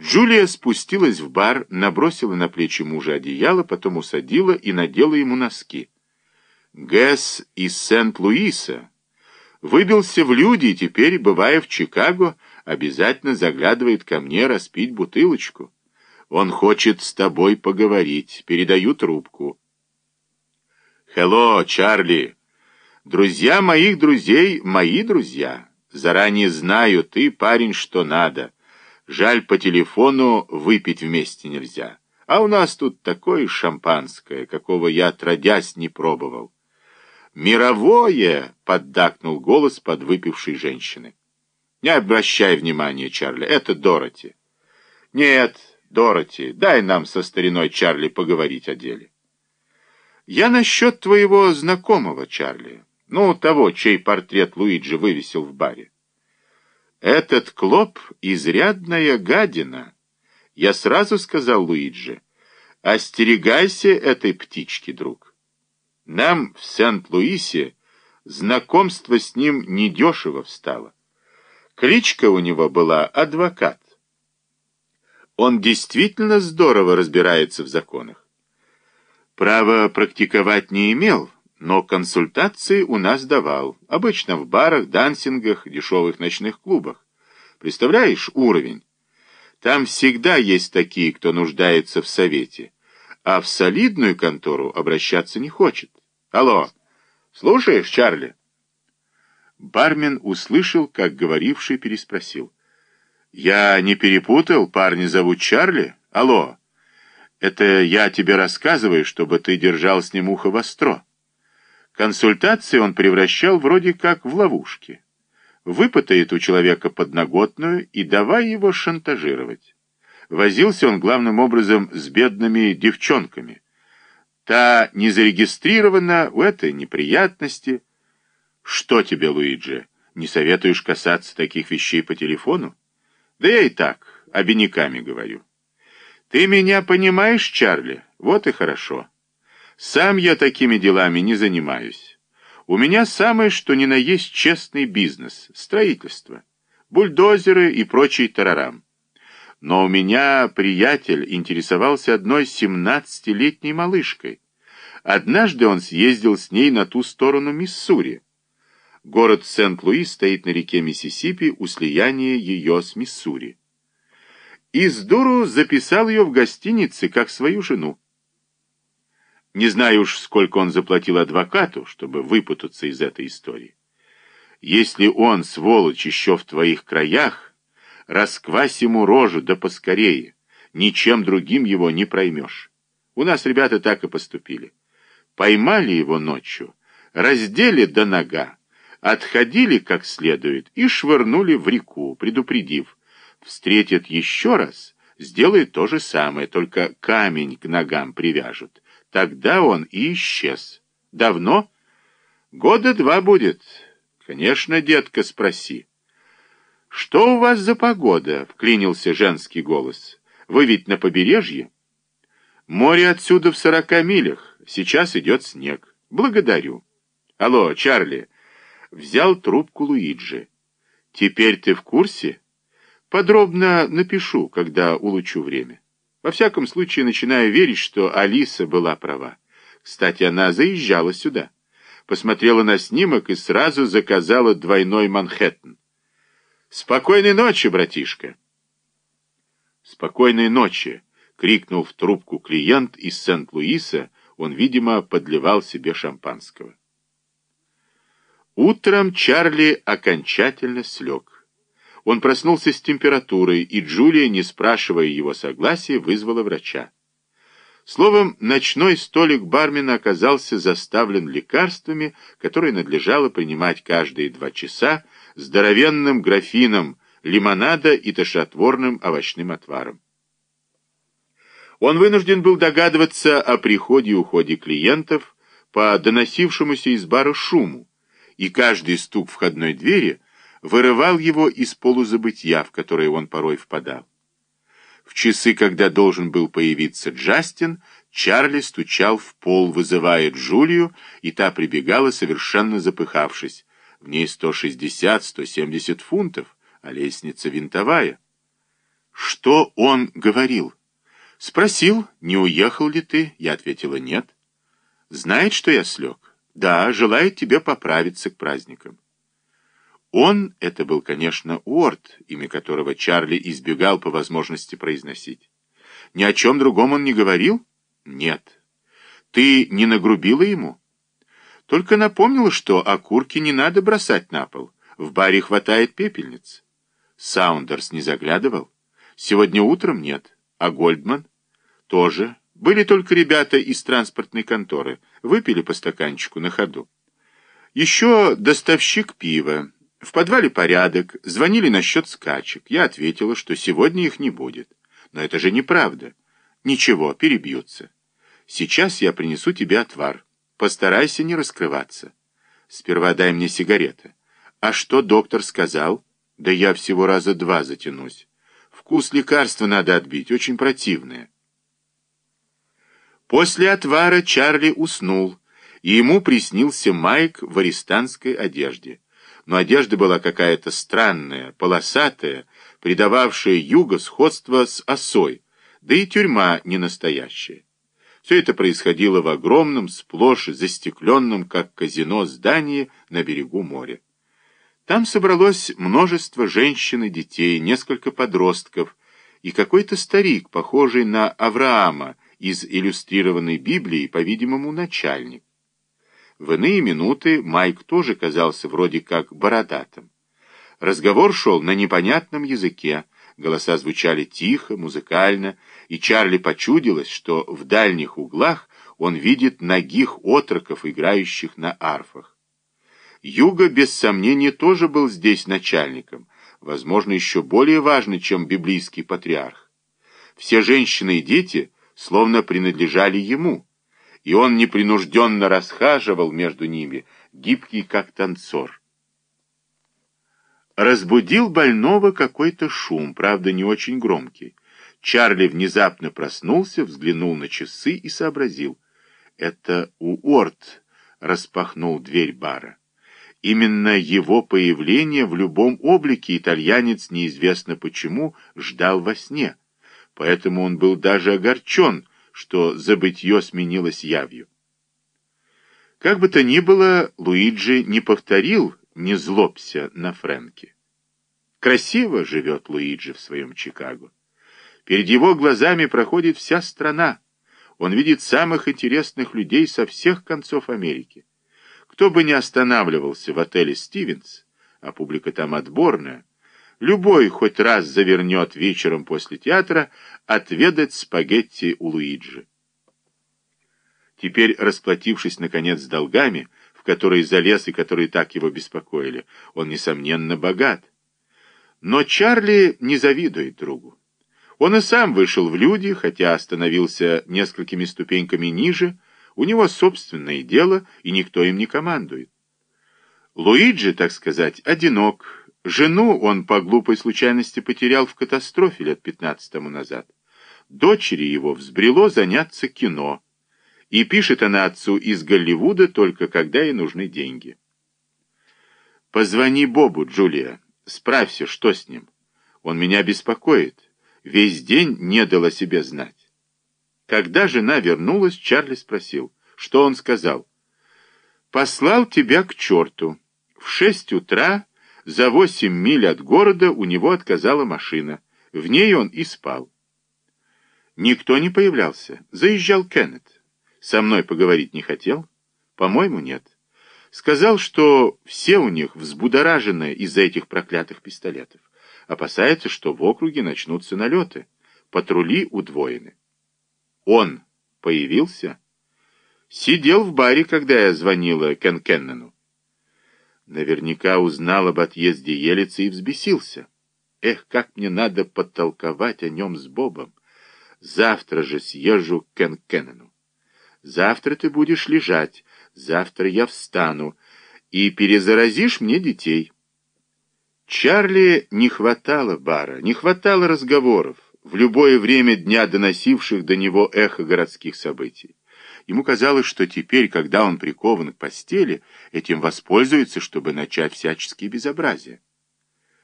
Джулия спустилась в бар, набросила на плечи мужа одеяло, потом усадила и надела ему носки. Гэс из Сент-Луиса выбился в люди и теперь, бывая в Чикаго, обязательно заглядывает ко мне распить бутылочку. Он хочет с тобой поговорить. Передаю трубку. «Хелло, Чарли! Друзья моих друзей — мои друзья. Заранее знаю, ты парень, что надо». Жаль, по телефону выпить вместе нельзя. А у нас тут такое шампанское, какого я отродясь не пробовал. «Мировое!» — поддакнул голос подвыпившей женщины. «Не обращай внимания, Чарли, это Дороти». «Нет, Дороти, дай нам со стариной Чарли поговорить о деле». «Я насчет твоего знакомого, Чарли, ну, того, чей портрет Луиджи вывесил в баре. Этот Клоп — изрядная гадина. Я сразу сказал Луиджи, остерегайся этой птички, друг. Нам в Сент-Луисе знакомство с ним недешево встало. Кличка у него была «Адвокат». Он действительно здорово разбирается в законах. Право практиковать не имел, но консультации у нас давал, обычно в барах, дансингах, дешевых ночных клубах. Представляешь уровень? Там всегда есть такие, кто нуждается в совете, а в солидную контору обращаться не хочет. Алло, слушаешь, Чарли? Бармен услышал, как говоривший переспросил. «Я не перепутал, парня зовут Чарли? Алло, это я тебе рассказываю, чтобы ты держал с ним ухо востро». Консультации он превращал вроде как в ловушки. Выпытает у человека подноготную и давай его шантажировать. Возился он главным образом с бедными девчонками. Та не зарегистрирована, у этой неприятности. Что тебе, Луиджи, не советуешь касаться таких вещей по телефону? Да я и так, обиняками говорю. Ты меня понимаешь, Чарли? Вот и хорошо. Сам я такими делами не занимаюсь. У меня самое что ни на есть честный бизнес, строительство, бульдозеры и прочий тарарам. Но у меня приятель интересовался одной семнадцатилетней малышкой. Однажды он съездил с ней на ту сторону Миссури. Город Сент-Луис стоит на реке Миссисипи у слияния ее с Миссури. И с дуру записал ее в гостинице как свою жену. Не знаю уж, сколько он заплатил адвокату, чтобы выпутаться из этой истории. Если он, сволочь, еще в твоих краях, расквась ему рожу, да поскорее. Ничем другим его не проймешь. У нас ребята так и поступили. Поймали его ночью, раздели до нога, отходили как следует и швырнули в реку, предупредив. Встретят еще раз, сделает то же самое, только камень к ногам привяжут. Тогда он и исчез. Давно? Года два будет. Конечно, детка, спроси. Что у вас за погода? Вклинился женский голос. Вы ведь на побережье? Море отсюда в сорока милях. Сейчас идет снег. Благодарю. Алло, Чарли. Взял трубку Луиджи. Теперь ты в курсе? Подробно напишу, когда улучшу время. Во всяком случае, начинаю верить, что Алиса была права. Кстати, она заезжала сюда. Посмотрела на снимок и сразу заказала двойной Манхэттен. «Спокойной ночи, братишка!» «Спокойной ночи!» — крикнул в трубку клиент из Сент-Луиса. Он, видимо, подливал себе шампанского. Утром Чарли окончательно слег. Он проснулся с температурой, и Джулия, не спрашивая его согласия, вызвала врача. Словом, ночной столик бармена оказался заставлен лекарствами, которые надлежало принимать каждые два часа, здоровенным графином лимонада и тошнотворным овощным отваром. Он вынужден был догадываться о приходе и уходе клиентов по доносившемуся из бара шуму, и каждый стук входной двери – вырывал его из полузабытия, в которое он порой впадал. В часы, когда должен был появиться Джастин, Чарли стучал в пол, вызывая Джулию, и та прибегала, совершенно запыхавшись. В ней 160-170 фунтов, а лестница винтовая. Что он говорил? Спросил, не уехал ли ты? Я ответила, нет. Знает, что я слег? Да, желает тебе поправиться к праздникам. Он, это был, конечно, Уорд, имя которого Чарли избегал по возможности произносить. Ни о чем другом он не говорил? Нет. Ты не нагрубила ему? Только напомнила, что окурки не надо бросать на пол. В баре хватает пепельниц. Саундерс не заглядывал? Сегодня утром нет. А Гольдман? Тоже. Были только ребята из транспортной конторы. Выпили по стаканчику на ходу. Еще доставщик пива. В подвале порядок. Звонили насчет скачек. Я ответила, что сегодня их не будет. Но это же неправда. Ничего, перебьются. Сейчас я принесу тебе отвар. Постарайся не раскрываться. Сперва дай мне сигареты. А что доктор сказал? Да я всего раза два затянусь. Вкус лекарства надо отбить, очень противное. После отвара Чарли уснул, и ему приснился Майк в арестантской одежде. Но одежда была какая-то странная, полосатая, придававшая юго сходство с осой, да и тюрьма не настоящая. Все это происходило в огромном, сплошь застекленном, как казино, здании на берегу моря. Там собралось множество женщин и детей, несколько подростков и какой-то старик, похожий на Авраама из иллюстрированной Библии, по-видимому, начальник. В иные минуты Майк тоже казался вроде как бородатым. Разговор шел на непонятном языке, голоса звучали тихо, музыкально, и Чарли почудилось, что в дальних углах он видит ногих отроков, играющих на арфах. Юга, без сомнения, тоже был здесь начальником, возможно, еще более важный, чем библейский патриарх. Все женщины и дети словно принадлежали ему, и он непринужденно расхаживал между ними, гибкий как танцор. Разбудил больного какой-то шум, правда, не очень громкий. Чарли внезапно проснулся, взглянул на часы и сообразил. Это Уорд распахнул дверь бара. Именно его появление в любом облике итальянец, неизвестно почему, ждал во сне. Поэтому он был даже огорчен, что забытье сменилось явью. Как бы то ни было, Луиджи не повторил «не злобся» на Фрэнке. Красиво живет Луиджи в своем Чикаго. Перед его глазами проходит вся страна. Он видит самых интересных людей со всех концов Америки. Кто бы ни останавливался в отеле «Стивенс», а публика там отборная, любой хоть раз завернет вечером после театра отведать спагетти у Луиджи. Теперь, расплатившись, наконец, с долгами, в которые залез и которые так его беспокоили, он, несомненно, богат. Но Чарли не завидует другу. Он и сам вышел в люди, хотя остановился несколькими ступеньками ниже, у него собственное дело, и никто им не командует. Луиджи, так сказать, одинок. Жену он по глупой случайности потерял в катастрофе лет 15 тому назад. Дочери его взбрело заняться кино. И пишет она отцу из Голливуда только когда ей нужны деньги. «Позвони Бобу, Джулия. Справься, что с ним. Он меня беспокоит. Весь день не дал о себе знать». Когда жена вернулась, Чарли спросил, что он сказал. «Послал тебя к черту. В шесть утра за восемь миль от города у него отказала машина. В ней он и спал. Никто не появлялся. Заезжал Кеннет. Со мной поговорить не хотел? По-моему, нет. Сказал, что все у них взбудоражены из-за этих проклятых пистолетов. Опасается, что в округе начнутся налеты. Патрули удвоены. Он появился? Сидел в баре, когда я звонила Кен Кеннену. Наверняка узнал об отъезде Елицы и взбесился. Эх, как мне надо подтолковать о нем с Бобом. Завтра же съезжу к Кен Кеннену. Завтра ты будешь лежать, завтра я встану, и перезаразишь мне детей. Чарли не хватало бара, не хватало разговоров в любое время дня доносивших до него эхо городских событий. Ему казалось, что теперь, когда он прикован к постели, этим воспользуется, чтобы начать всяческие безобразия.